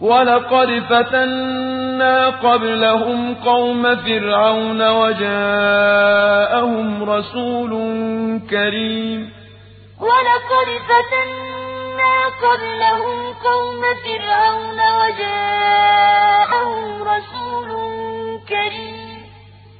وَلَقَدْ فَتَنَّا قَبْلَهُمْ قَوْمَ فِرْعَوْنَ وَجَاءَهُمْ رَسُولٌ كَرِيمٌ. وَلَقَدْ فَتَنَّا قَبْلَهُمْ قَوْمَ